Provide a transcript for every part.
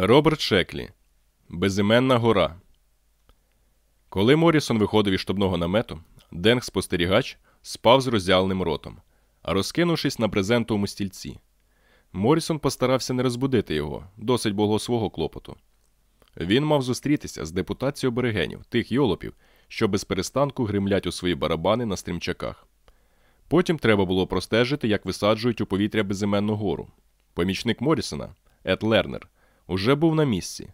Роберт Шеклі. Безіменна гора. Коли Морісон виходив із штабного намету, Денг спостерігач спав з роззяленим ротом, розкинувшись на брезентовому стільці. Морісон постарався не розбудити його, досить було свого клопоту. Він мав зустрітися з депутацією берегенів, тих йолопів, що без перестанку гримлять у свої барабани на стрімчаках. Потім треба було простежити, як висаджують у повітря безіменну гору. Помічник Морісона, Ед Лернер, уже був на місці.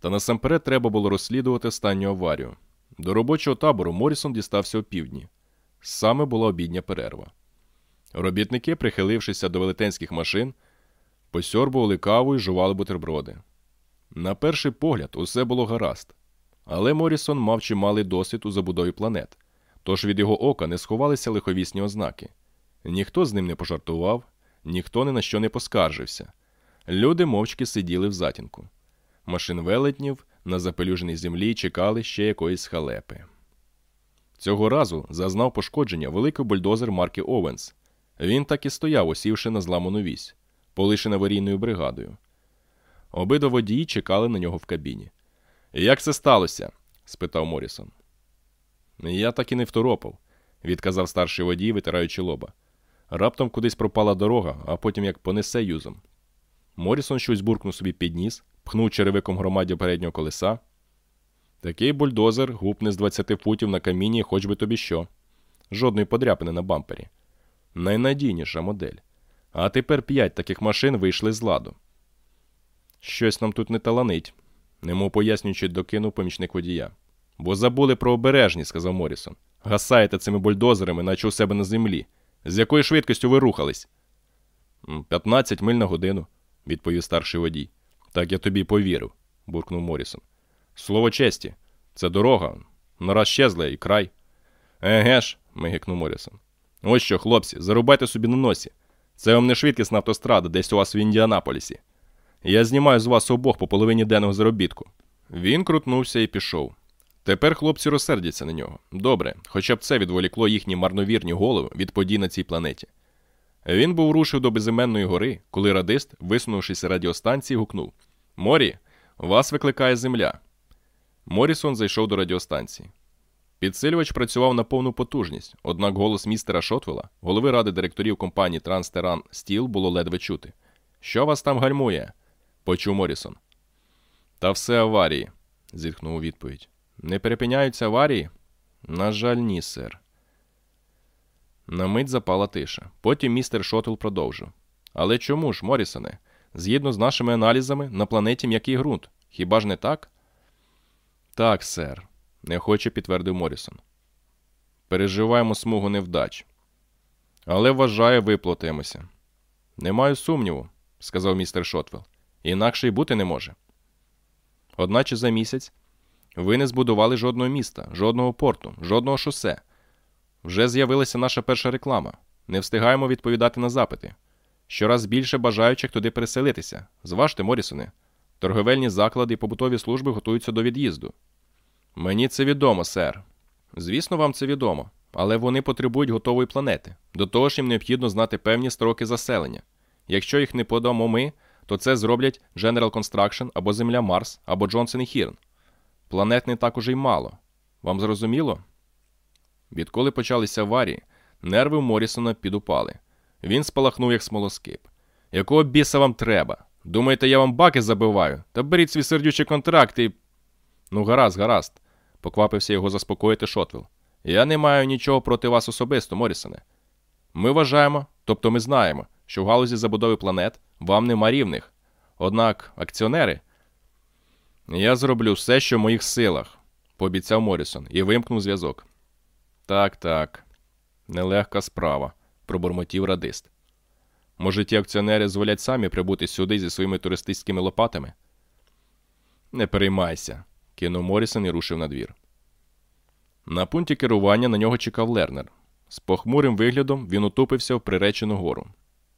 Та насамперед треба було розслідувати останню аварію. До робочого табору Морісон дістався опівдні. Саме була обідня перерва. Робітники, прихилившися до велетенських машин, посьорбували каву і жували бутерброди. На перший погляд, усе було гаразд. Але Морісон мав чималий досвід у забудові планет, тож від його ока не сховалися лиховісні ознаки. Ніхто з ним не пожартував, ніхто ні на що не поскаржився. Люди мовчки сиділи в затінку. Машин велетнів на запелюженій землі чекали ще якоїсь халепи. Цього разу зазнав пошкодження великий бульдозер марки Овенс. Він так і стояв, осівши на зламану вісь, полишена аварійною бригадою. Обидва водії чекали на нього в кабіні. Як це сталося? спитав Морісон. Я так і не второпав, відказав старший водій, витираючи лоба. Раптом кудись пропала дорога, а потім як понесе юзом. Морісон щось буркнув собі під ніс, пхнув черевиком громаді переднього колеса. Такий бульдозер гупне з 20 футів на каміні, хоч би тобі що. Жодної подряпини на бампері. Найнадійніша модель. А тепер п'ять таких машин вийшли з ладу. Щось нам тут не таланить, немов пояснюючи, докинув помічник водія. Бо забули про обережність, сказав Морісон. Гасаєте цими бульдозерами, наче у себе на землі. З якою швидкістю ви рухались? 15 миль на годину, відповів старший водій. Так я тобі повірив, буркнув Морісон. Слово честі, це дорога. Нараз щезла і край. Еге ж, мигикнув Морісон. Ось що, хлопці, зарубайте собі на носі. Це вам не швидкісна автострада, десь у вас в Індіанаполісі. Я знімаю з вас обох по половині денного заробітку. Він крутнувся і пішов. Тепер хлопці розсердяться на нього. Добре, хоча б це відволікло їхні марновірні голови від подій на цій планеті. Він був рушив до безіменної гори, коли радист, висунувшись з радіостанції, гукнув Морі, вас викликає земля. Морісон зайшов до радіостанції. Підсилювач працював на повну потужність, однак голос містера Шотвела, голови ради директорів компанії Транстеран Стіл, було ледве чути. Що вас там гальмує? почув Морісон. Та все аварії, зітхнув у відповідь. Не перепиняються аварії? На жаль, ні, сер. На мить запала тиша. Потім містер Шотл продовжив. Але чому ж, Морісоне? Згідно з нашими аналізами, на планеті м'який ґрунт. Хіба ж не так? Так, сер, неохоче підтвердив Морісон. Переживаємо смугу невдач. Але вважаю, виплатимося. Не маю сумніву, сказав містер Шотвелл. Інакше й бути не може. Одначе за місяць ви не збудували жодного міста, жодного порту, жодного шосе. Вже з'явилася наша перша реклама. Не встигаємо відповідати на запити. Щораз більше бажаючих туди переселитися. Зважте, Морісоне. Торговельні заклади і побутові служби готуються до від'їзду. Мені це відомо, сер. Звісно, вам це відомо, але вони потребують готової планети. До того ж їм необхідно знати певні строки заселення. Якщо їх не подамо ми, то це зроблять General Construction або Земля Марс, або Джонсон і Хірн. Планет не так уже й мало. Вам зрозуміло? Відколи почалися аварії, нерви Морісона підупали. Він спалахнув, як смолоскип. Якого біса вам треба? Думаєте, я вам баки забиваю? Та беріть свій сердючий контракт і. Ну, гаразд, гаразд, поквапився його заспокоїти Шотвел. Я не маю нічого проти вас особисто, Морісоне. Ми вважаємо, тобто ми знаємо, що в галузі забудови планет вам нема рівних. Однак акціонери. Я зроблю все, що в моїх силах, пообіцяв Морісон і вимкнув зв'язок. Так, так, нелегка справа, пробурмотів радист. Може, ті акціонери зволять самі прибути сюди зі своїми туристичними лопатами? Не переймайся, кинув Морісон і рушив на двір. На пункті керування на нього чекав Лернер. З похмурим виглядом він утупився в приречену гору.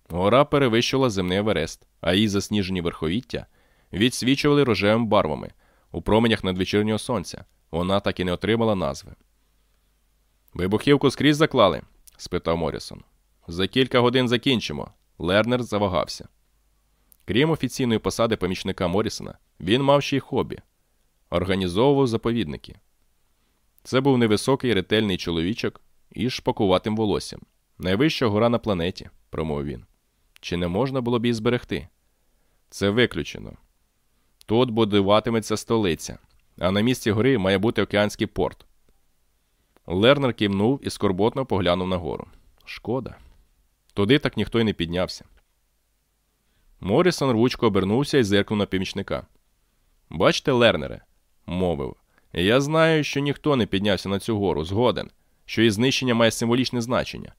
Гора перевищила земний Еверест, а її засніжені верховіття відсвічували рожевими барвами у променях надвечірнього сонця. Вона так і не отримала назви. Вибухівку скрізь заклали? спитав Морісон. За кілька годин закінчимо. Лернер завагався. Крім офіційної посади помічника Морісона, він мав ще й хобі організовував заповідники. Це був невисокий ретельний чоловічок із шпакуватим волоссям. Найвища гора на планеті, промовив він. Чи не можна було б її зберегти? Це виключено. Тут будуватиметься столиця, а на місці гори має бути океанський порт. Лернер кивнув і скорботно поглянув на гору. Шкода. Туди так ніхто й не піднявся. Морісон рвучко обернувся і зиркнув на помічника. Бачите, Лернере, мовив. Я знаю, що ніхто не піднявся на цю гору, згоден, що її знищення має символічне значення.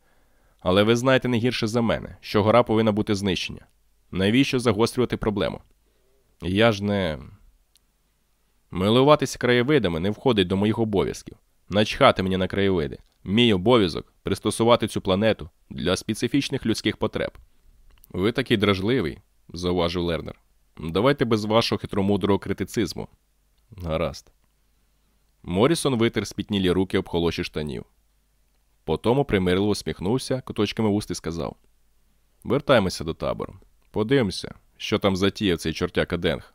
Але ви знаєте не гірше за мене, що гора повинна бути знищена. Навіщо загострювати проблему? Я ж не. Милуватися краєвидами не входить до моїх обов'язків. Начхати мені на краєвиди. Мій обов'язок пристосувати цю планету для специфічних людських потреб. Ви такий дражливий, зауважив Лернер. Давайте без вашого хитромудрого критицизму. Гаразд. Морісон витер спітнілі руки об холоші штанів. Потому примирливо сміхнувся, куточками вуст і сказав: Вертаймося до табору. Подивимося, що там затіяв цей чортяка Денг.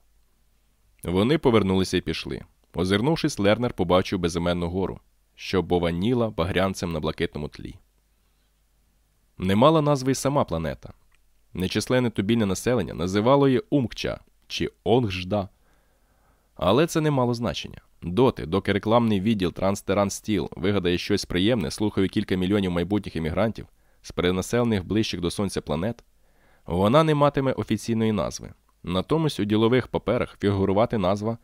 Вони повернулися і пішли. Озирнувшись, Лернер побачив безіменну гору, що бованіла багрянцем на блакитному тлі. Не мала назви й сама планета. Нечисленне тубільне населення називало її Умкча чи Онгжда. Але це не мало значення. Доти, доки рекламний відділ Транстеран Стіл вигадає щось приємне, слухає кілька мільйонів майбутніх емігрантів з перенаселених ближчих до сонця планет, вона не матиме офіційної назви. Натомість у ділових паперах фігурувати назва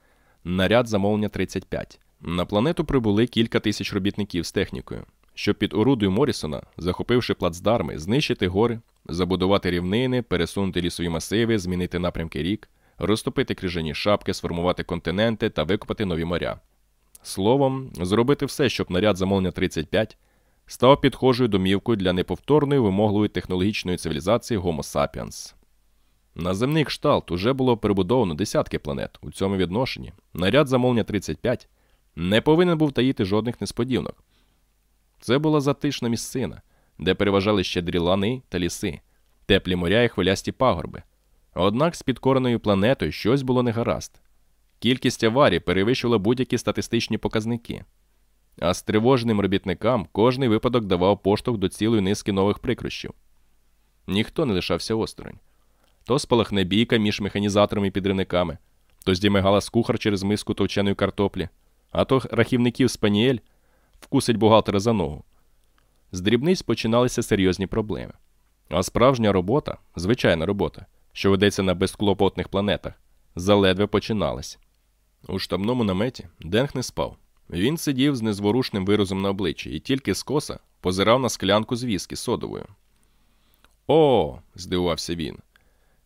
Наряд замовлення 35. На планету прибули кілька тисяч робітників з технікою, щоб під орудою Морісона, захопивши плацдарми, знищити гори, забудувати рівнини, пересунути лісові масиви, змінити напрямки рік, розтопити крижані шапки, сформувати континенти та викопати нові моря. Словом, зробити все, щоб наряд замовлення 35 став підхожою домівкою для неповторної вимогливої технологічної цивілізації Homo sapiens. На земний кшталт уже було перебудовано десятки планет у цьому відношенні. Наряд замовлення 35 не повинен був таїти жодних несподіванок. Це була затишна місцина, де переважали щедрі лани та ліси, теплі моря і хвилясті пагорби. Однак з підкореною планетою щось було негаразд. Кількість аварій перевищувала будь-які статистичні показники. А стривоженим робітникам кожний випадок давав поштовх до цілої низки нових прикрощів. Ніхто не лишався осторонь. То спалахне бійка між механізаторами і підривниками, то здімигала з кухар через миску товченої картоплі, а то рахівників спаніель вкусить бухгалтера за ногу. З дрібниць починалися серйозні проблеми. А справжня робота, звичайна робота, що ведеться на безклопотних планетах, заледве починалась. У штабному наметі Денг не спав. Він сидів з незворушним виразом на обличчі і тільки скоса позирав на склянку з віскі содовою. О, здивувався він.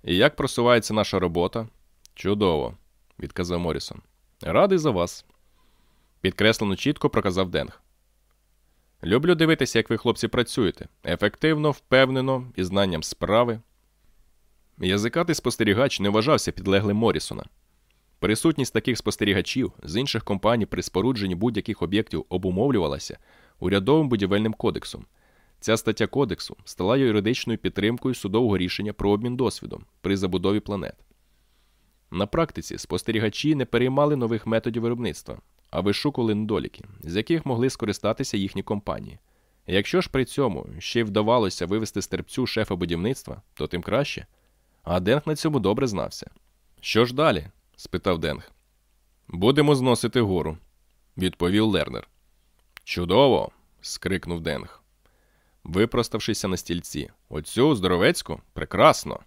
І як просувається наша робота? Чудово, відказав Морісон. Радий за вас. Підкреслено чітко проказав Денг. Люблю дивитися, як ви, хлопці, працюєте. Ефективно, впевнено і знанням справи. Язикатий спостерігач не вважався підлеглим Морісона. Присутність таких спостерігачів з інших компаній при спорудженні будь-яких об'єктів обумовлювалася урядовим будівельним кодексом. Ця стаття кодексу стала юридичною підтримкою судового рішення про обмін досвідом при забудові планет. На практиці спостерігачі не переймали нових методів виробництва, а вишукували недоліки, з яких могли скористатися їхні компанії. Якщо ж при цьому ще й вдавалося вивести стерпцю шефа будівництва, то тим краще. А Денг на цьому добре знався. Що ж далі? спитав Денг. Будемо зносити гору, відповів Лернер. Чудово! скрикнув Денг. Випроставшися на стільці. Оцю здоровецьку? Прекрасно.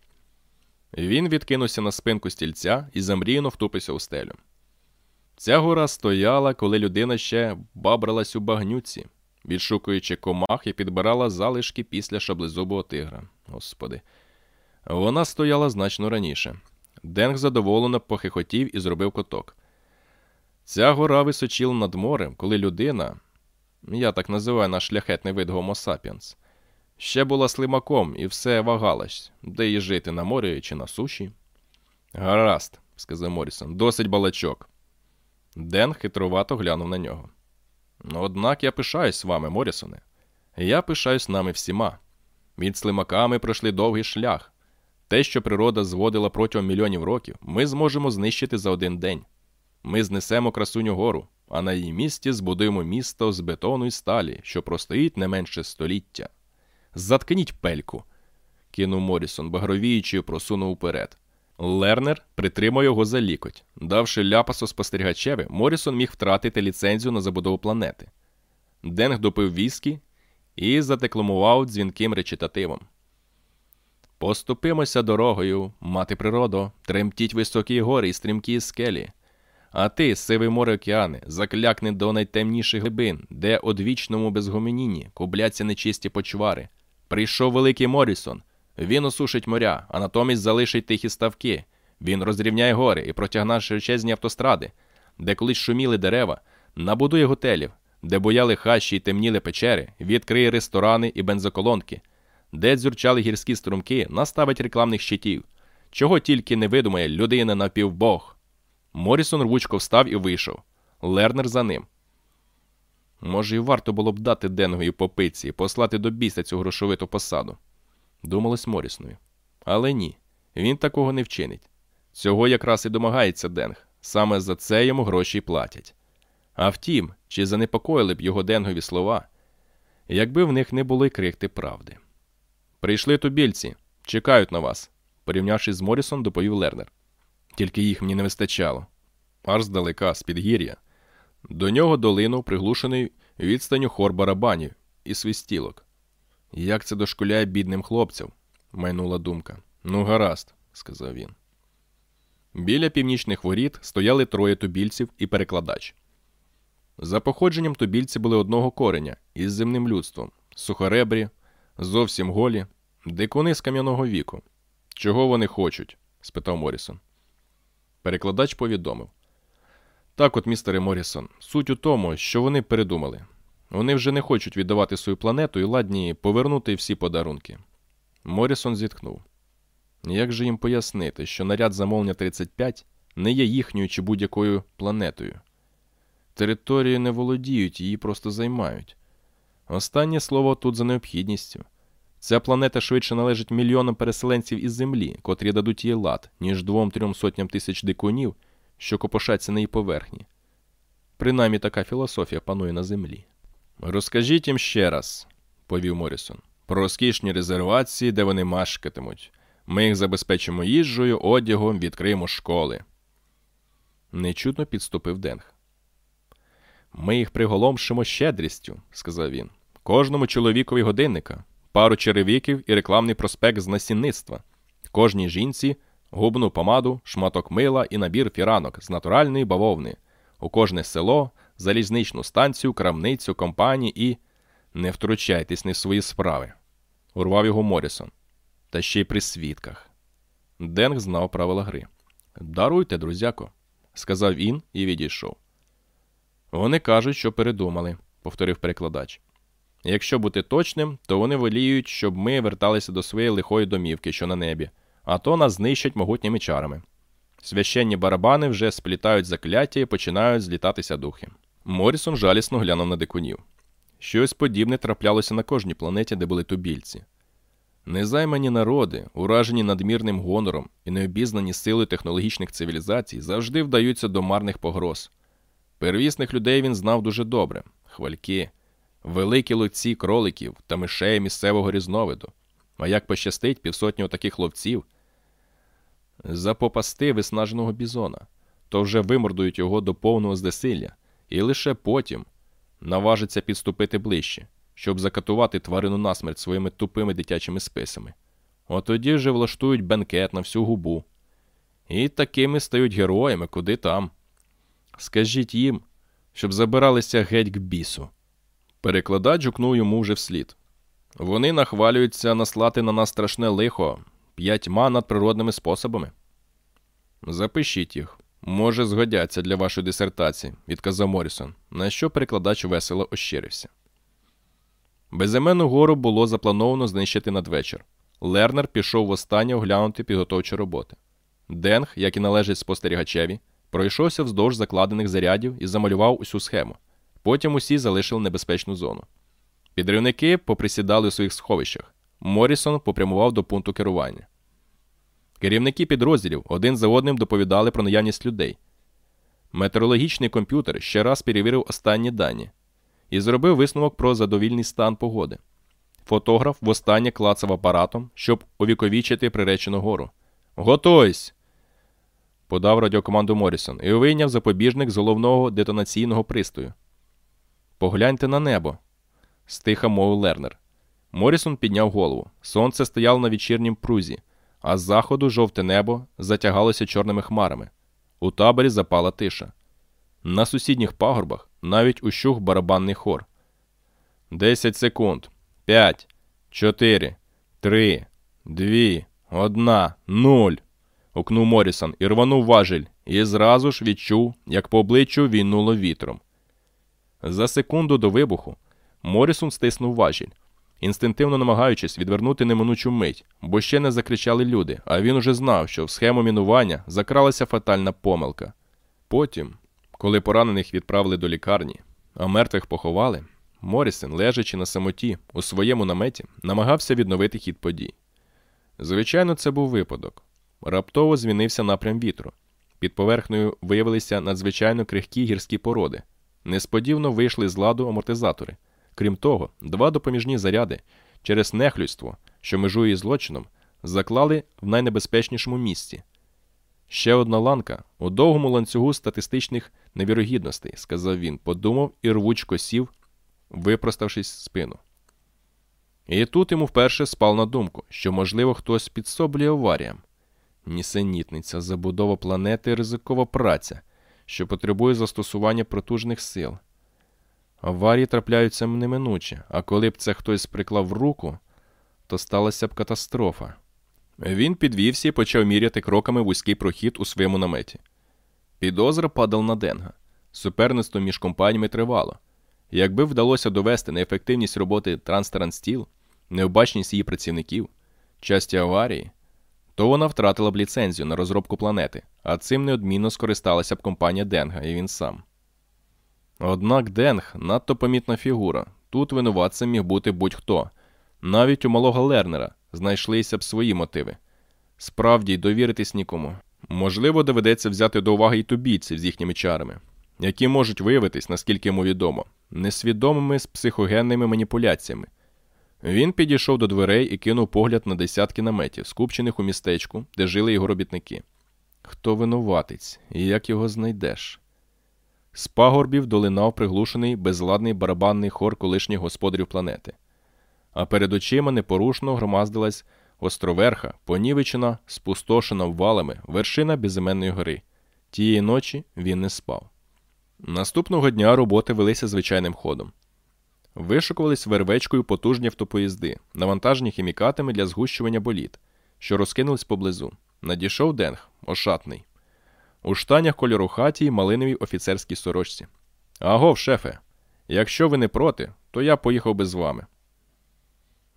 Він відкинувся на спинку стільця і замріяно втупився у стелю. Ця гора стояла, коли людина ще бабралась у багнюці, відшукуючи комах і підбирала залишки після шаблезубого тигра. Господи. Вона стояла значно раніше. Денг задоволено похихотів і зробив коток. Ця гора височила над морем, коли людина, я так називаю наш шляхетний вид sapiens, ще була слимаком і все вагалась, де їй жити на морі чи на суші. Гаразд, сказав Морісон, досить балачок. Ден хитрувато глянув на нього. Однак я пишаюсь вами, Морісоне. Я пишаюсь нами всіма. Від слимака ми пройшли довгий шлях. Те, що природа зводила протягом мільйонів років, ми зможемо знищити за один день. Ми знесемо красуню гору, а на її місці збудуємо місто з бетону і сталі, що простоїть не менше століття. Заткніть пельку, кинув Морісон, багровіючи, просунув уперед. Лернер притримав його за лікоть. Давши ляпасу спостерігачеві, Морісон міг втратити ліцензію на забудову планети. Денг допив віскі і задекламував дзвінким речитативом. Поступимося дорогою, мати природу, тремтіть високі гори і стрімкі скелі. А ти, сивий море океани, заклякни до найтемніших глибин, де одвічному безгомініні кубляться нечисті почвари. Прийшов великий Морісон. Він осушить моря, а натомість залишить тихі ставки. Він розрівняє гори і протягне широчезні автостради, де колись шуміли дерева, набудує готелів, де бояли хащі й темніли печери, відкриє ресторани і бензоколонки, де дзюрчали гірські струмки, наставить рекламних щитів. Чого тільки не видумає людина напівбог. Морісон рвучко встав і вийшов. Лернер за ним. Може, і варто було б дати Денгові попиці і послати до біса цю грошовиту посаду. Думалось Морісною. Але ні, він такого не вчинить. Цього якраз і домагається Денг. Саме за це йому гроші й платять. А втім, чи занепокоїли б його Денгові слова, якби в них не були крихти правди. Прийшли тубільці, чекають на вас, порівнявшись з Морісом, доповів Лернер. Тільки їх мені не вистачало. Аж здалека, з підгір'я. До нього долинув приглушений відстаню хор барабанів і свистілок. Як це дошкуляє бідним хлопцям? майнула думка. Ну, гаразд, сказав він. Біля північних воріт стояли троє тубільців і перекладач. За походженням тубільці були одного кореня із земним людством, сухоребрі, зовсім голі, дикуни з кам'яного віку. Чого вони хочуть? спитав Морісон. Перекладач повідомив. Так от, містере Морісон, суть у тому, що вони передумали. Вони вже не хочуть віддавати свою планету і ладні повернути всі подарунки. Морісон зітхнув. Як же їм пояснити, що наряд замовлення 35 не є їхньою чи будь-якою планетою? Території не володіють, її просто займають. Останнє слово тут за необхідністю. Ця планета швидше належить мільйонам переселенців із землі, котрі дадуть їй лад, ніж двом-трьом сотням тисяч дикунів, що копошаться на її поверхні. Принаймні така філософія панує на землі. Розкажіть їм ще раз, повів Морісон, про розкішні резервації, де вони мешкатимуть. Ми їх забезпечимо їжею, одягом, відкриємо школи. Нечутно підступив Денг. Ми їх приголомшимо щедрістю, сказав він. Кожному чоловікові годинника, пару черевіків і рекламний проспект з насінництва, кожній жінці губну помаду, шматок мила і набір фіранок з натуральної бавовни, у кожне село, залізничну станцію, крамницю, компанії і. Не втручайтесь не в свої справи, урвав його Морісон. Та ще й при свідках. Денг знав правила гри. Даруйте, друзяко, сказав він і відійшов. Вони кажуть, що передумали, повторив перекладач. Якщо бути точним, то вони воліють, щоб ми верталися до своєї лихої домівки, що на небі, а то нас знищать могутніми чарами. Священні барабани вже сплітають закляття і починають злітатися духи. Морісон жалісно глянув на дикунів. Щось подібне траплялося на кожній планеті, де були тубільці. Незаймані народи, уражені надмірним гонором і необізнані силою технологічних цивілізацій, завжди вдаються до марних погроз. Первісних людей він знав дуже добре хвальки, великі ловці кроликів та мишей місцевого різновиду. А як пощастить півсотні таких ловців, запопасти виснаженого бізона, то вже вимордують його до повного здесилля, і лише потім наважиться підступити ближче, щоб закатувати тварину насмерть своїми тупими дитячими списами. От тоді вже влаштують бенкет на всю губу. І такими стають героями, куди там. Скажіть їм, щоб забиралися геть к бісу. Перекладач гукнув йому вже вслід. Вони нахвалюються наслати на нас страшне лихо п'ятьма надприродними способами. Запишіть їх. Може, згодяться для вашої дисертації, відказав Морісон, на що перекладач весело ощирився. Безіменну гору було заплановано знищити надвечір. Лернер пішов востаннє оглянути підготовчі роботи. Денг, як і належить спостерігачеві, пройшовся вздовж закладених зарядів і замалював усю схему. Потім усі залишили небезпечну зону. Підривники поприсідали у своїх сховищах. Морісон попрямував до пункту керування. Керівники підрозділів один за одним доповідали про наявність людей. Метеорологічний комп'ютер ще раз перевірив останні дані і зробив висновок про задовільний стан погоди. Фотограф востаннє клацав апаратом, щоб увіковічити приречену гору. Готуйсь! подав радіокоманду Морісон і вийняв запобіжник з головного детонаційного пристрою. Погляньте на небо, стиха мовив Лернер. Морісон підняв голову. Сонце стояло на вечірнім прузі, а з заходу жовте небо затягалося чорними хмарами. У таборі запала тиша. На сусідніх пагорбах навіть ущух барабанний хор. Десять секунд. П'ять, чотири, три, дві, одна, нуль. гукнув Морісон і рванув важіль, і зразу ж відчув, як по обличчю війнуло вітром. За секунду до вибуху Морісон стиснув важіль, інстинктивно намагаючись відвернути неминучу мить, бо ще не закричали люди, а він уже знав, що в схему мінування закралася фатальна помилка. Потім, коли поранених відправили до лікарні, а мертвих поховали, Морісен, лежачи на самоті у своєму наметі, намагався відновити хід подій. Звичайно, це був випадок. Раптово змінився напрям вітру. Під поверхнею виявилися надзвичайно крихкі гірські породи. Несподівано вийшли з ладу амортизатори. Крім того, два допоміжні заряди через нехлюйство, що межує злочином, заклали в найнебезпечнішому місці. Ще одна ланка у довгому ланцюгу статистичних невірогідностей, сказав він, подумав і рвучко сів, випроставшись спину. І тут йому вперше спав на думку, що, можливо, хтось підсоблює аваріям. Нісенітниця, забудова планети ризикова праця, що потребує застосування протужних сил. Аварії трапляються неминуче, а коли б це хтось приклав руку, то сталася б катастрофа. Він підвівся і почав міряти кроками вузький прохід у своєму наметі. Підозра падала на Денга. Суперництво між компаніями тривало. Якби вдалося довести неефективність роботи Транстаранстіл, необачність її працівників, часті аварії, то вона втратила б ліцензію на розробку планети, а цим неодмінно скористалася б компанія Денга і він сам. Однак Денг надто помітна фігура. Тут винуватцем міг бути будь-хто. Навіть у малого Лернера знайшлися б свої мотиви. Справді довіритись нікому. Можливо, доведеться взяти до уваги й тубійців з їхніми чарами, які можуть виявитись, наскільки йому відомо, несвідомими з психогенними маніпуляціями. Він підійшов до дверей і кинув погляд на десятки наметів, скупчених у містечку, де жили його робітники. Хто винуватець і як його знайдеш? З пагорбів долинав приглушений безладний барабанний хор колишніх господарів планети. А перед очима непорушно громаздилась островерха, понівечена, спустошена валами, вершина безіменної гори. Тієї ночі він не спав. Наступного дня роботи велися звичайним ходом. Вишукувались вервечкою потужні автопоїзди, навантажені хімікатами для згущування боліт, що розкинулись поблизу. Надійшов денг, ошатний. У штанях кольору хаті й малиновій офіцерській сорочці. Агов, шефе, якщо ви не проти, то я поїхав би з вами.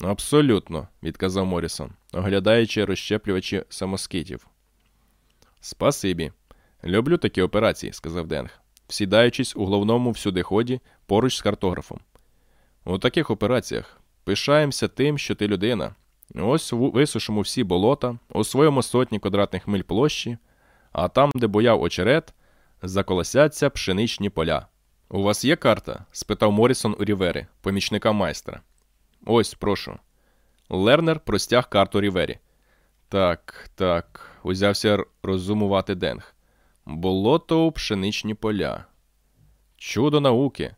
Абсолютно, відказав Морісон, оглядаючи розщеплювачі самоскитів. Спасибі. Люблю такі операції, сказав Денг, всідаючись у головному всюдиході поруч з картографом. У таких операціях пишаємося тим, що ти людина. Ось висушимо всі болота, освоїмо сотні квадратних миль площі, а там, де бояв очерет, заколосяться пшеничні поля. У вас є карта? спитав Морісон у Рівери, помічника майстра. Ось, прошу. Лернер простяг карту Рівері. Так, так, узявся розумувати Денг. Болото у пшеничні поля. Чудо науки.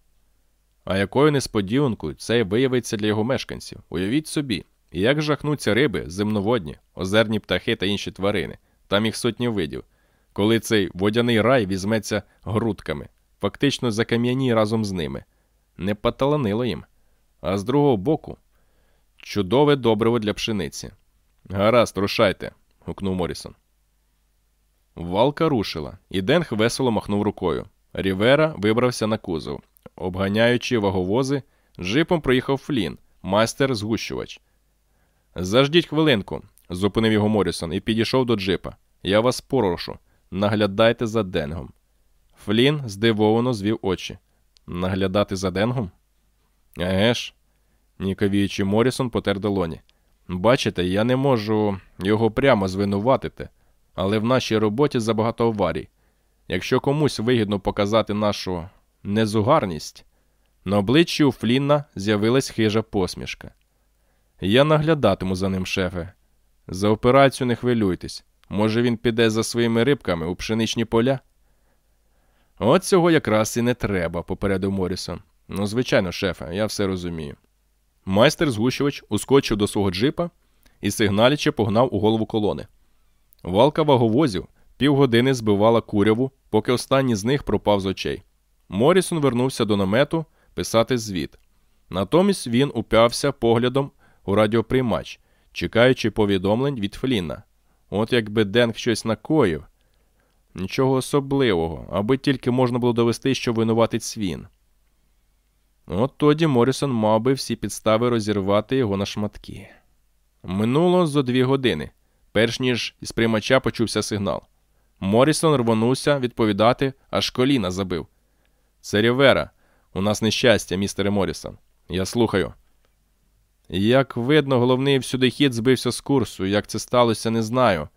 А якою несподіванкою це виявиться для його мешканців? Уявіть собі, як жахнуться риби, земноводні, озерні птахи та інші тварини, там їх сотні видів, коли цей водяний рай візьметься грудками, фактично закам'яні разом з ними. Не поталанило їм. А з другого боку, чудове добриво для пшениці. Гаразд, рушайте, гукнув Морісон. Валка рушила, і Денг весело махнув рукою. Рівера вибрався на кузов. Обганяючи ваговози, джипом проїхав Флін, майстер згущувач. Заждіть хвилинку, зупинив його Морісон і підійшов до джипа. Я вас порошу, наглядайте за Денгом. Флін здивовано звів очі. Наглядати за Денгом? Еге ж. Ніковіючи Морісон потер долоні. Бачите, я не можу його прямо звинуватити, але в нашій роботі забагато аварій. Якщо комусь вигідно показати нашу незугарність, на обличчі у Флінна з'явилась хижа посмішка. Я наглядатиму за ним, шефе. За операцію не хвилюйтесь. Може, він піде за своїми рибками у пшеничні поля? От цього якраз і не треба, попередив Морісон. Ну, звичайно, шефе, я все розумію. Майстер згущувач ускочив до свого джипа і сигналіче погнав у голову колони. Валка ваговозів півгодини збивала куряву, поки останній з них пропав з очей. Морісон вернувся до намету писати звіт. Натомість він упявся поглядом у радіоприймач, чекаючи повідомлень від Фліна. От якби Денг щось накоїв. Нічого особливого, аби тільки можна було довести, що винуватець він. От тоді Морісон мав би всі підстави розірвати його на шматки. Минуло зо дві години, перш ніж із приймача почувся сигнал. Морісон рвонувся відповідати, аж коліна забив. Це Рівера. У нас нещастя, містере Морісон. Я слухаю. Як видно, головний всюди хід збився з курсу. Як це сталося, не знаю.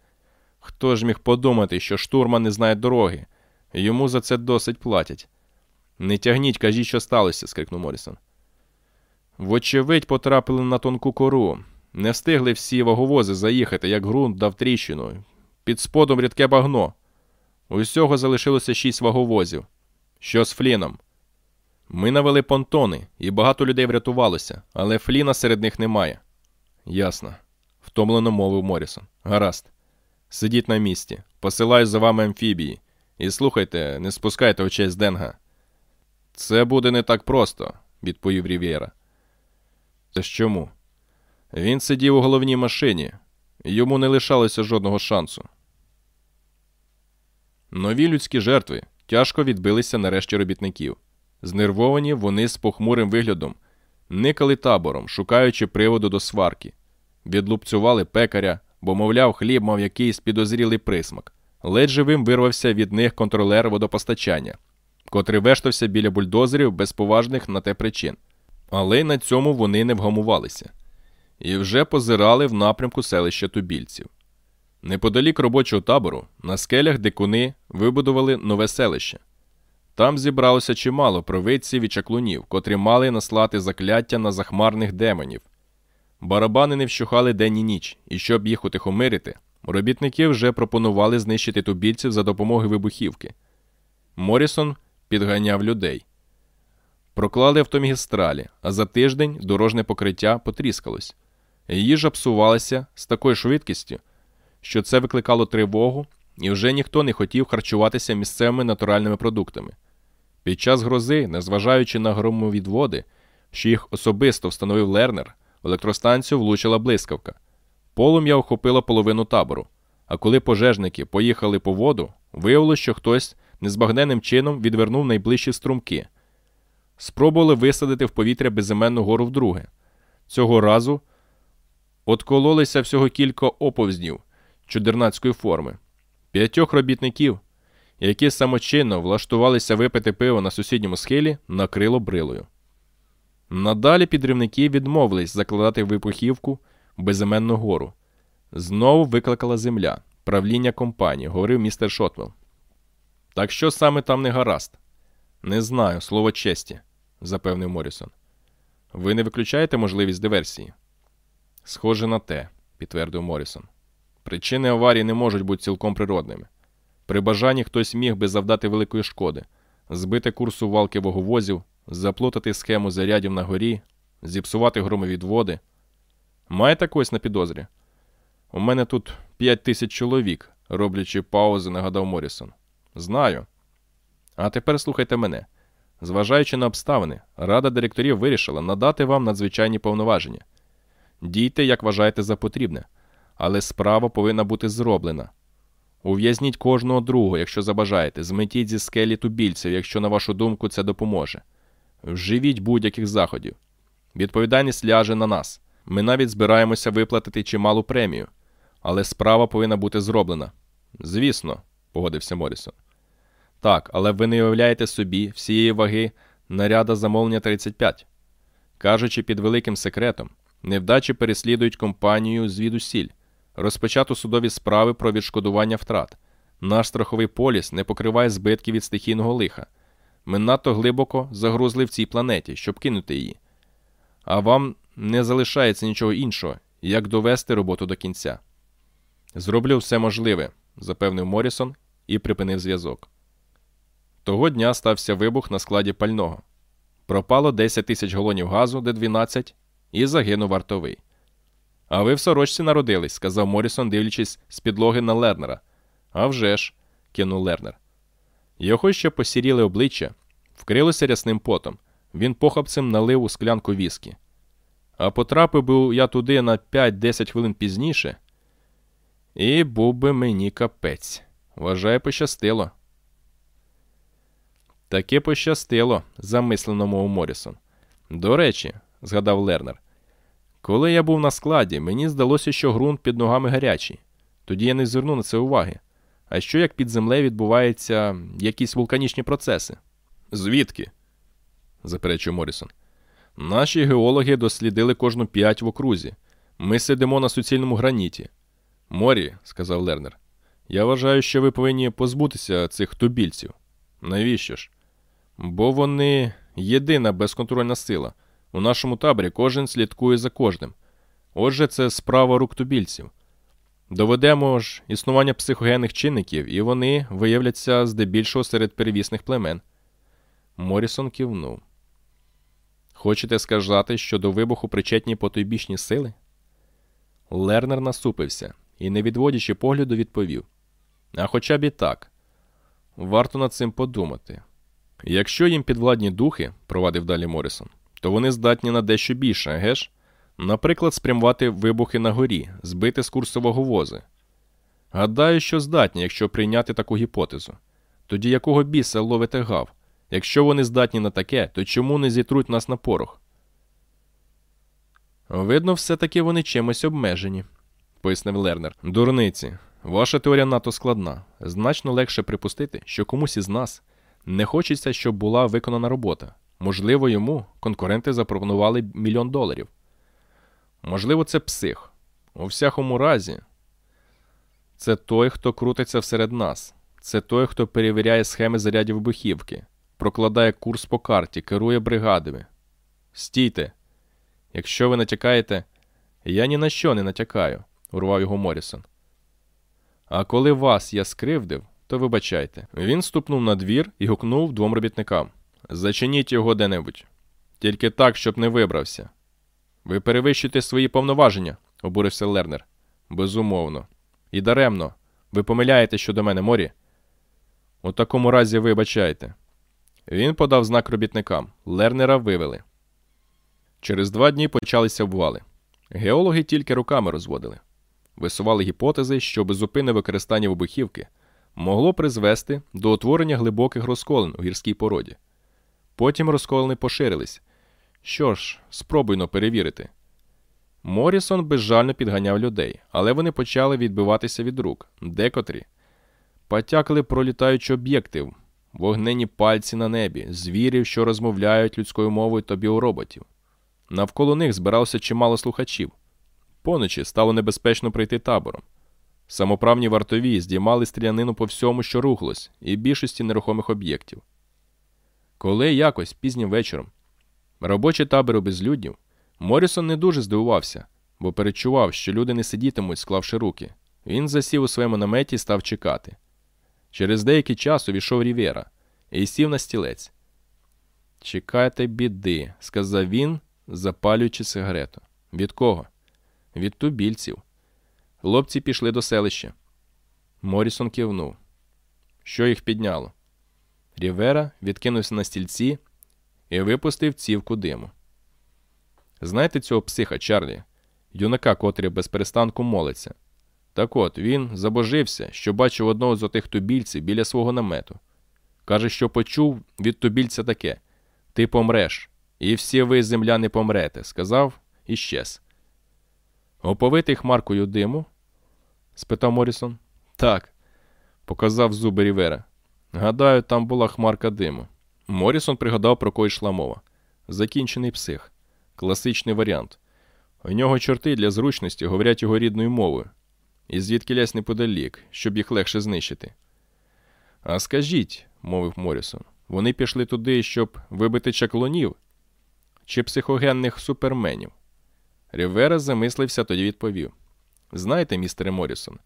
Хто ж міг подумати, що штурман не знає дороги? Йому за це досить платять. Не тягніть, кажіть, що сталося, скрикнув Морісон. Вочевидь, потрапили на тонку кору. Не встигли всі ваговози заїхати, як ґрунт дав тріщину. Під сподом рідке багно. Усього залишилося шість ваговозів. Що з Фліном? Ми навели понтони, і багато людей врятувалося, але Фліна серед них немає. Ясно, втомлено мовив Морісон. Гаразд. Сидіть на місці, посилаю за вами амфібії. І слухайте, не спускайте очей з Денга. Це буде не так просто, відповів Рів'єра. Це ж чому? Він сидів у головній машині, йому не лишалося жодного шансу. Нові людські жертви тяжко відбилися нарешті робітників. Знервовані вони з похмурим виглядом, никали табором, шукаючи приводу до сварки, відлупцювали пекаря, бо, мовляв, хліб мав якийсь підозрілий присмак. Ледь живим вирвався від них контролер водопостачання, котрий вештався біля бульдозерів без поважних на те причин. Але й на цьому вони не вгамувалися і вже позирали в напрямку селища тубільців. Неподалік робочого табору на скелях дикуни вибудували нове селище. Там зібралося чимало провидців і чаклунів, котрі мали наслати закляття на захмарних демонів. Барабани не вщухали день і ніч, і щоб їх утихомирити, робітники вже пропонували знищити тубільців за допомогою вибухівки. Морісон підганяв людей. Проклали автомагістралі, а за тиждень дорожне покриття потріскалось. Їжа псувалася з такою швидкістю, що це викликало тривогу, і вже ніхто не хотів харчуватися місцевими натуральними продуктами. Під час грози, незважаючи на громовідводи, що їх особисто встановив Лернер, в електростанцію влучила блискавка. Полум'я охопило половину табору. А коли пожежники поїхали по воду, виявилося, що хтось незбагненним чином відвернув найближчі струмки. Спробували висадити в повітря безіменну гору вдруге. Цього разу откололися всього кілька оповзнів чудернацької форми. П'ятьох робітників, які самочинно влаштувалися випити пиво на сусідньому схилі, накрило брилою. Надалі підривники відмовились закладати випухівку безіменну гору. Знову викликала земля, правління компанії, говорив містер Шотвелл. Так що саме там не гаразд? Не знаю, слово честі, запевнив Морісон. Ви не виключаєте можливість диверсії? Схоже на те, підтвердив Морісон. Причини аварії не можуть бути цілком природними. При бажанні хтось міг би завдати великої шкоди, збити курсу валки ваговозів, заплутати схему зарядів на горі, зіпсувати громовідводи. Маєте когось на підозрі? У мене тут п'ять тисяч чоловік, роблячи паузи, нагадав Морісон. Знаю. А тепер слухайте мене. Зважаючи на обставини, рада директорів вирішила надати вам надзвичайні повноваження. Дійте, як вважаєте за потрібне, але справа повинна бути зроблена. Ув'язніть кожного другого, якщо забажаєте, зметіть зі скелі тубільців, якщо, на вашу думку, це допоможе. Вживіть будь-яких заходів. Відповідальність ляже на нас. Ми навіть збираємося виплатити чималу премію, але справа повинна бути зроблена. Звісно, погодився Морісон. Так, але ви не уявляєте собі всієї ваги наряда замовлення 35. Кажучи під великим секретом, Невдачі переслідують компанію звідусіль. Розпочато судові справи про відшкодування втрат. Наш страховий поліс не покриває збитки від стихійного лиха. Ми надто глибоко загрузли в цій планеті, щоб кинути її. А вам не залишається нічого іншого, як довести роботу до кінця. Зроблю все можливе, запевнив Морісон і припинив зв'язок. Того дня стався вибух на складі пального. Пропало 10 тисяч галонів газу, де 12, і загинув вартовий. А ви в сорочці народились, сказав Морісон, дивлячись з підлоги на Лернера. «А вже ж», – кинув Лернер. Його ще посіріли обличчя, вкрилося рясним потом. Він похапцем налив у склянку віскі. А потрапив би я туди на 5-10 хвилин пізніше. І був би мені капець. Вважаю, пощастило. Таки пощастило, замислено мов Морісон. До речі, згадав Лернер, коли я був на складі, мені здалося, що ґрунт під ногами гарячий. Тоді я не звернув на це уваги. А що як під землею відбуваються якісь вулканічні процеси? Звідки? заперечив Морісон. Наші геологи дослідили кожну п'ять в окрузі. Ми сидимо на суцільному граніті. Морі, сказав Лернер, я вважаю, що ви повинні позбутися цих тубільців. Навіщо ж? Бо вони єдина безконтрольна сила. У нашому таборі кожен слідкує за кожним. Отже, це справа рук тубільців. Доведемо ж існування психогенних чинників, і вони виявляться здебільшого серед перевісних племен. Морісон кивнув. Хочете сказати, що до вибуху причетні потойбічні сили? Лернер насупився і, не відводячи погляду, відповів: А хоча б і так, варто над цим подумати. Якщо їм підвладні духи, провадив далі Морісон, то вони здатні на дещо більше, геш? Наприклад, спрямувати вибухи на горі, збити з курсового вози. Гадаю, що здатні, якщо прийняти таку гіпотезу. Тоді якого біса ловите гав? Якщо вони здатні на таке, то чому не зітруть нас на порох? Видно, все-таки вони чимось обмежені, пояснив Лернер. Дурниці, ваша теорія надто складна. Значно легше припустити, що комусь із нас не хочеться, щоб була виконана робота. Можливо, йому конкуренти запропонували мільйон доларів. Можливо, це псих. У всякому разі, це той, хто крутиться всеред нас. Це той, хто перевіряє схеми зарядів вибухівки, прокладає курс по карті, керує бригадами. Стійте. Якщо ви натякаєте, я ні на що не натякаю, урвав його Морісон. А коли вас я скривдив, то вибачайте. Він ступнув на двір і гукнув двом робітникам Зачиніть його де-небудь. Тільки так, щоб не вибрався. Ви перевищуєте свої повноваження, обурився Лернер. Безумовно. І даремно. Ви помиляєте щодо мене, Морі? У такому разі вибачайте. Він подав знак робітникам. Лернера вивели. Через два дні почалися обвали. Геологи тільки руками розводили. Висували гіпотези, що безупинне використання вибухівки могло призвести до утворення глибоких розколин у гірській породі. Потім розколини поширились. Що ж, спробуйно перевірити. Морісон безжально підганяв людей, але вони почали відбиватися від рук, декотрі. Потякли пролітаючі об'єкти, вогнені пальці на небі, звірів, що розмовляють людською мовою та біороботів. Навколо них збирався чимало слухачів. Поночі стало небезпечно прийти табором. Самоправні вартові здіймали стрілянину по всьому, що рухлось, і більшості нерухомих об'єктів. Коли якось пізнім вечором робочий табор безлюднів, Морісон не дуже здивувався, бо перечував, що люди не сидітимуть, склавши руки. Він засів у своєму наметі і став чекати. Через деякий час увійшов Рівера і сів на стілець. Чекайте біди, сказав він, запалюючи сигарету. Від кого? Від тубільців. Хлопці пішли до селища. Морісон кивнув. Що їх підняло? Рівера відкинувся на стільці і випустив цівку диму. Знаєте цього психа Чарлі, юнака, котрий без перестанку молиться. Так от він забожився, що бачив одного з отих тубільців біля свого намету. Каже, що почув від тубільця таке: Ти помреш, і всі ви, земляни, помрете, сказав і щез. Оповитий хмаркою диму? спитав Морісон. Так, показав зуби Рівера. Гадаю, там була хмарка диму. Морісон пригадав, про кого йшла мова. Закінчений псих. Класичний варіант. У нього чорти для зручності говорять його рідною мовою, і звідки лясь неподалік, щоб їх легше знищити. А скажіть, мовив Морісон, вони пішли туди, щоб вибити чаклунів чи психогенних суперменів. Рівера замислився, тоді відповів: Знаєте, містере Морісон,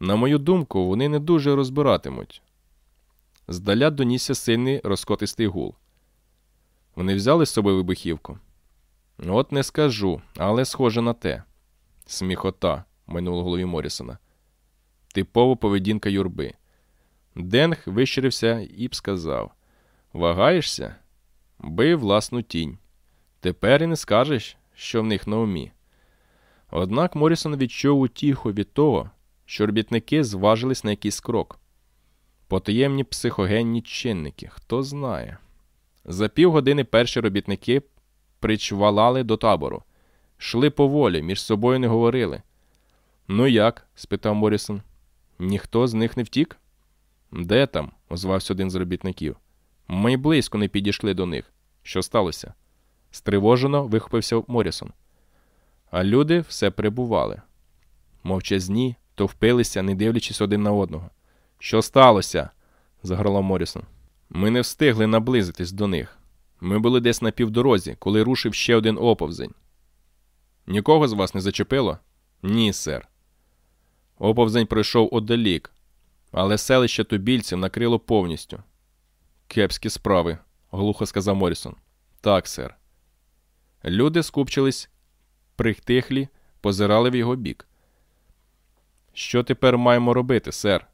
на мою думку, вони не дуже розбиратимуть. Здаля донісся сильний розкотистий гул. Вони взяли з собою вибухівку. От не скажу, але схоже на те. Сміхота, майнуло в голові Морісона. Типова поведінка юрби. Денг вищирився і б сказав: Вагаєшся? Бий власну тінь. Тепер і не скажеш, що в них на умі. Однак Морісон відчув утіху від того, що робітники зважились на якийсь крок. Потаємні психогенні чинники, хто знає. За півгодини перші робітники причвалали до табору, шли поволі, між собою не говорили. Ну як? спитав Морісон. Ніхто з них не втік? Де там? озвався один з робітників. Ми близько не підійшли до них. Що сталося? Стривожено вихопився Морісон. А люди все прибували. Мовчазні, то впилися, не дивлячись один на одного. Що сталося? загорлав Морісон. Ми не встигли наблизитись до них. Ми були десь на півдорозі, коли рушив ще один оповзень. Нікого з вас не зачепило? Ні, сер. Оповзень пройшов одалік, але селище тубільців накрило повністю. Кепські справи, глухо сказав Морісон. Так, сер. Люди скупчились, прихтихлі, позирали в його бік. Що тепер маємо робити, сер?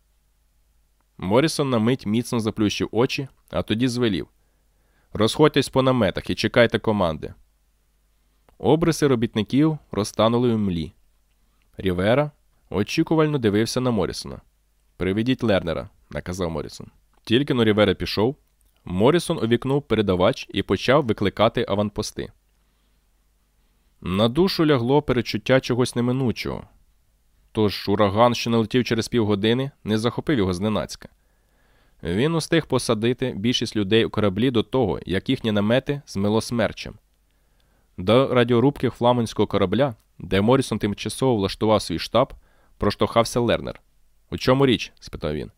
Морісон на мить міцно заплющив очі, а тоді звелів. Розходьтесь по наметах і чекайте команди. Обриси робітників розтанули в млі. Рівера очікувально дивився на Морісона. Приведіть Лернера, наказав Морісон. Тільки но Рівера пішов, Морісон увікнув передавач і почав викликати аванпости. На душу лягло перечуття чогось неминучого. Тож ураган, що налетів через півгодини, не захопив його зненацька. Він устиг посадити більшість людей у кораблі до того, як їхні намети змило смерчем. До радіорубки фламандського корабля, де Морісон тимчасово влаштував свій штаб, проштовхався Лернер. У чому річ? спитав він.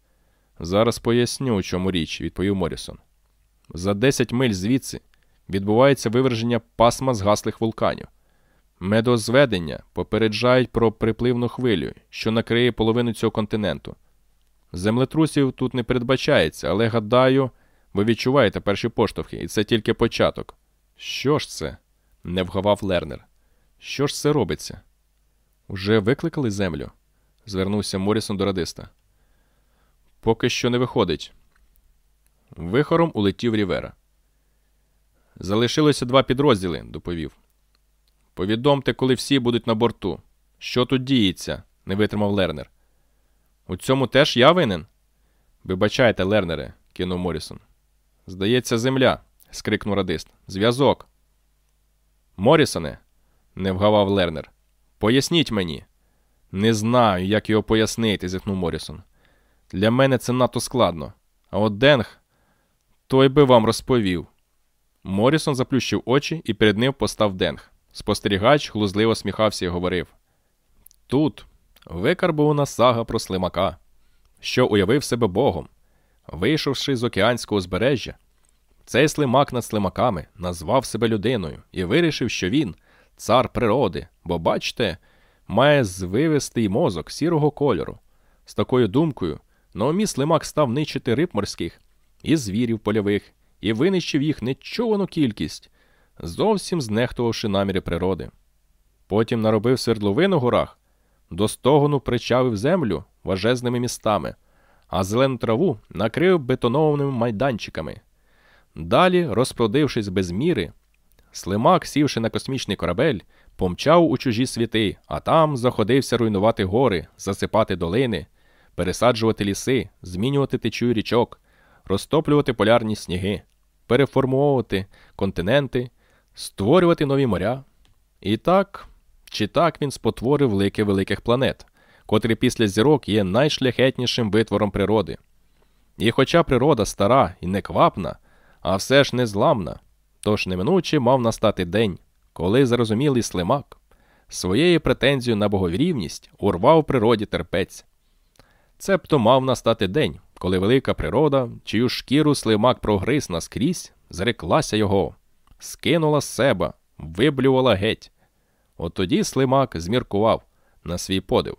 Зараз поясню, у чому річ, відповів Морісон. За 10 миль звідси відбувається виверження пасма згаслих вулканів. Медозведення попереджають про припливну хвилю, що накриє половину цього континенту. Землетрусів тут не передбачається, але гадаю, ви відчуваєте перші поштовхи, і це тільки початок. Що ж це? не вгавав Лернер. Що ж це робиться? Уже викликали землю? звернувся Морісон до радиста. Поки що не виходить. Вихором улетів Рівера. Залишилося два підрозділи, доповів. Повідомте, коли всі будуть на борту. Що тут діється? не витримав Лернер. У цьому теж я винен? Вибачайте, Лернере, кинув Морісон. Здається, земля. скрикнув радист. Зв'язок. Морісоне, не вгавав Лернер. Поясніть мені. Не знаю, як його пояснити, зітхнув Морісон. Для мене це надто складно. А от Денг, той би вам розповів. Морісон заплющив очі і перед ним постав Денг. Спостерігач глузливо сміхався і говорив: Тут викарбована сага про слимака, що уявив себе Богом, вийшовши з океанського узбережжя. Цей слимак над слимаками назвав себе людиною і вирішив, що він цар природи, бо, бачте, має звивистий мозок сірого кольору. З такою думкою на умі слимак став нищити риб морських і звірів польових, і винищив їх нечувану кількість, зовсім знехтувавши наміри природи. Потім наробив свердловин у горах, до стогону причавив землю важезними містами, а зелену траву накрив бетонованими майданчиками. Далі, розплодившись без міри, слимак, сівши на космічний корабель, помчав у чужі світи, а там заходився руйнувати гори, засипати долини, пересаджувати ліси, змінювати течію річок, розтоплювати полярні сніги, переформовувати континенти, створювати нові моря. І так, чи так він спотворив лики великих планет, котрі після зірок є найшляхетнішим витвором природи. І хоча природа стара і неквапна, а все ж незламна, тож неминуче мав настати день, коли зрозумілий слимак Своєю претензією на боговрівність урвав природі терпець. Цебто мав настати день, коли велика природа, чию шкіру слимак прогриз наскрізь, зреклася його, скинула з себе, виблювала геть. От тоді слимак зміркував на свій подив,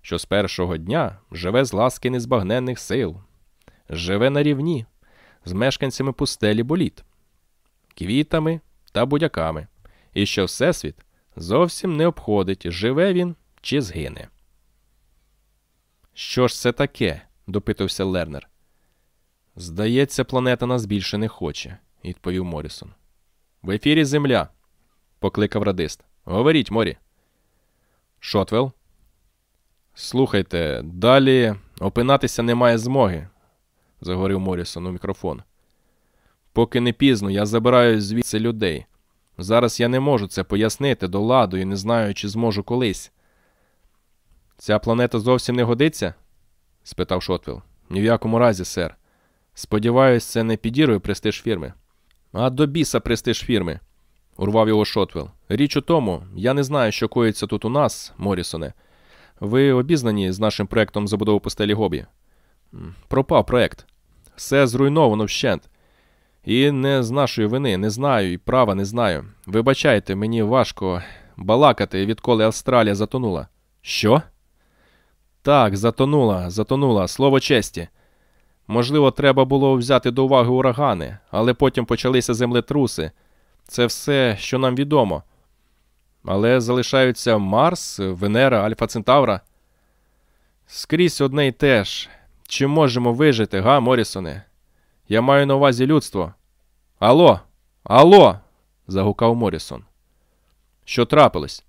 що з першого дня живе з ласки незбагненних сил, живе на рівні з мешканцями пустелі боліт, квітами та будяками, і що Всесвіт зовсім не обходить, живе він чи згине. Що ж це таке? допитувався Лернер. Здається, планета нас більше не хоче, відповів Морісон. В ефірі Земля, покликав радист. Говоріть, Морі. Шотвел. Слухайте, далі опинатися немає змоги, заговорив Морісон у мікрофон. Поки не пізно, я забираю звідси людей. Зараз я не можу це пояснити до ладу і не знаю, чи зможу колись. Ця планета зовсім не годиться? спитав Шотвел. Ні в якому разі, сер. Сподіваюсь, це не підірує престиж фірми. А до біса престиж фірми, урвав його Шотвел. Річ у тому, я не знаю, що коїться тут у нас, Морісоне. Ви обізнані з нашим проектом забудови постелі Гобі? Пропав проект. Все зруйновано вщент. І не з нашої вини, не знаю, і права не знаю. Вибачайте, мені важко балакати, відколи Австралія затонула. Що? Так, затонула, затонула, слово честі. Можливо, треба було взяти до уваги урагани, але потім почалися землетруси. Це все, що нам відомо. Але залишаються Марс, Венера, Альфа Центавра. Скрізь одне й те ж. Чи можемо вижити, га, Морісоне? Я маю на увазі людство. Алло, алло. загукав Морісон. Що трапилось?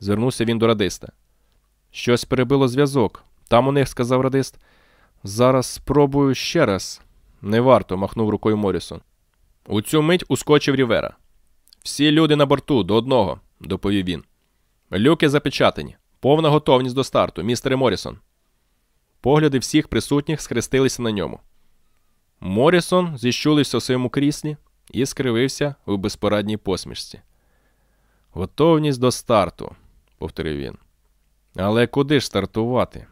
звернувся він до радиста. Щось перебило зв'язок. Там у них, сказав радист. Зараз спробую ще раз. Не варто, махнув рукою Морісон. У цю мить ускочив Рівера. Всі люди на борту до одного, доповів він. Люки запечатані. Повна готовність до старту, містере Морісон. Погляди всіх присутніх схрестилися на ньому. Морісон зіщулився у своєму кріслі і скривився у безпорадній посмішці. Готовність до старту, повторив він. Але куди ж стартувати?